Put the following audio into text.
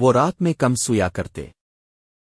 وہ رات میں کم سویا کرتے۔